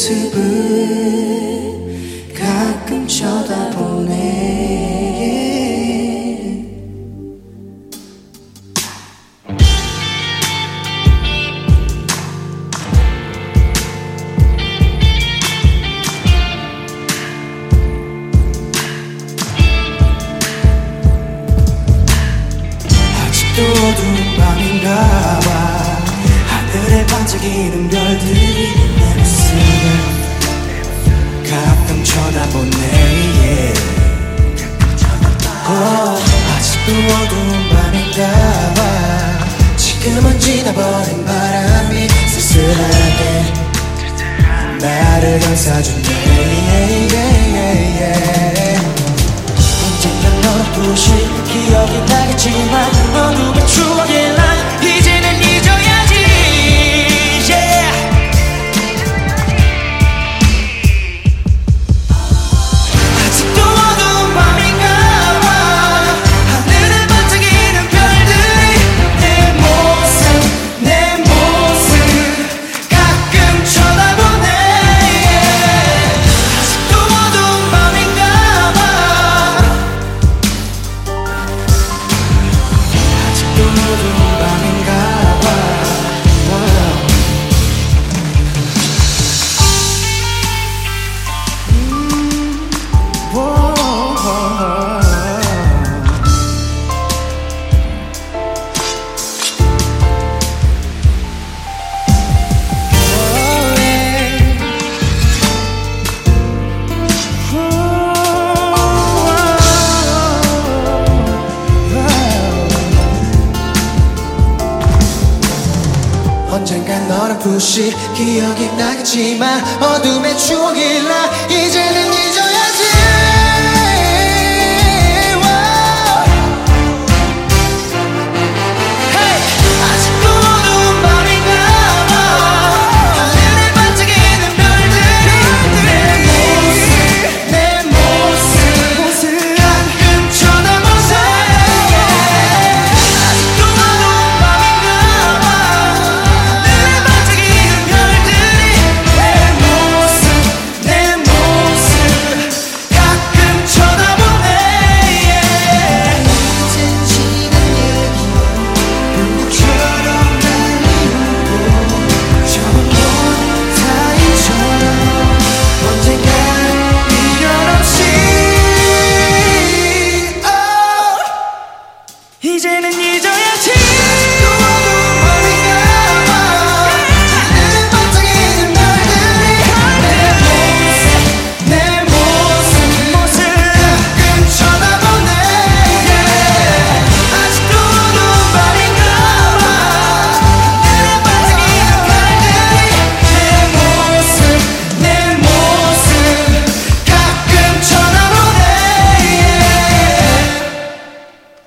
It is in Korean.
모습을 가끔 쳐다보네. 아직도 어두운 밤인가 봐. 하늘에 반짝이는 별들이 아직도 어두운 밤인가 봐 지금은 지나버린 바람이 쓸쓸하게 나를 감싸주네. 언젠가 너는 부시 기억이 나겠지만 어둠의 추억이 언젠간 너를 부시 기억이 나겠지만 어둠의 추억이 나 이제는 잊어